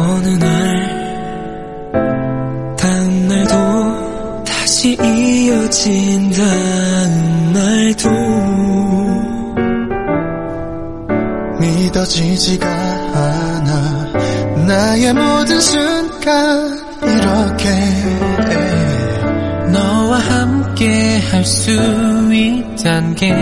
어느 날 다음 날도 다시 이어진 다음 날도 믿어지지가 않아 나의 모든 순간 이렇게 너와 함께 할 수 있단 게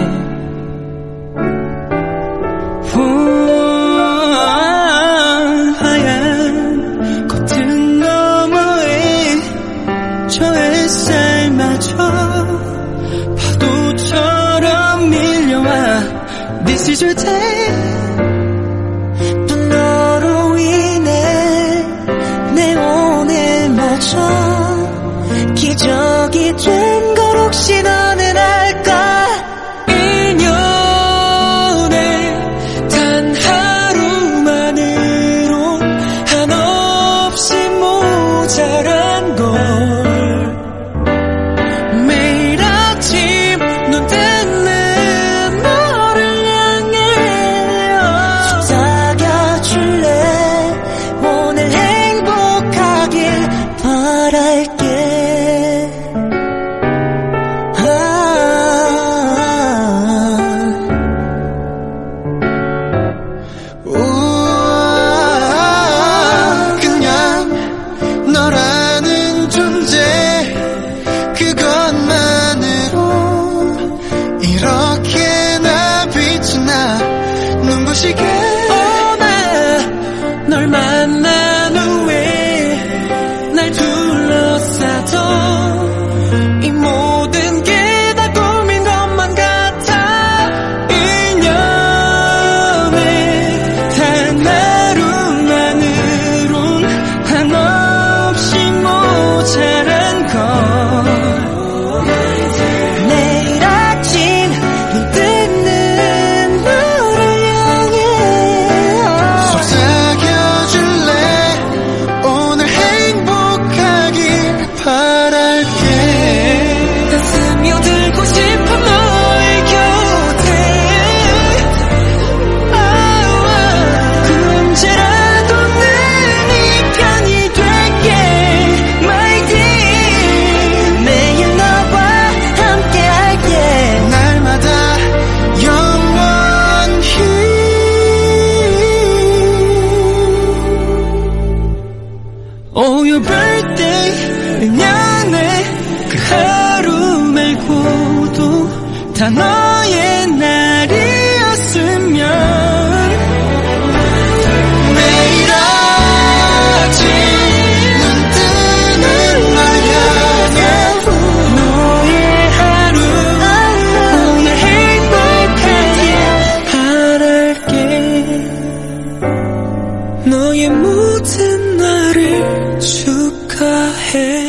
뒤져대 또 너로 인해 내 오늘마저 기적이 된 걸 혹시나 she can. 다 너의 날이었으면 매일 아침 눈뜨는 너에게 너의 하루 오늘 행복하길 바랄게 너의 모든 날을 축하해